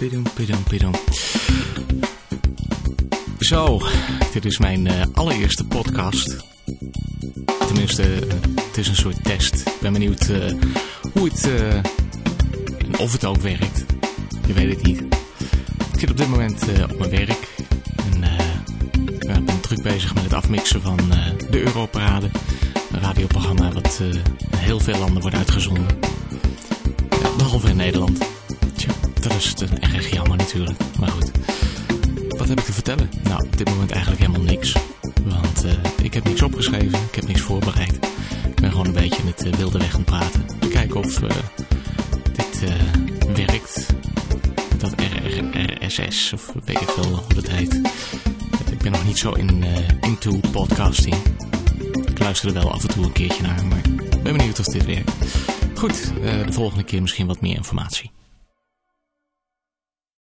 pidum, pidum, pidum. Zo, dit is mijn uh, allereerste podcast. Tenminste, uh, het is een soort test. Ik ben benieuwd uh, hoe het en of het ook werkt. Je weet het niet. Ik zit op dit moment op mijn werk. En ik ben druk bezig met het afmixen van de Europarade. Een radioprogramma wat in heel veel landen wordt uitgezonden. behalve in Nederland. Dat is erg jammer natuurlijk. Maar goed. Wat heb ik te vertellen? Nou, op dit moment eigenlijk helemaal niks. Want uh, ik heb niks opgeschreven. Ik heb niks voorbereid. Ik ben gewoon een beetje in het uh, wilde weg aan het praten. Te kijken of uh, dit werkt. Dat RRSS of weet ik veel hoe dat heet. ik ben nog niet zo in, into podcasting. Ik luister er wel af en toe een keertje naar. Maar ik ben benieuwd of dit werkt. Goed, de volgende keer misschien wat meer informatie.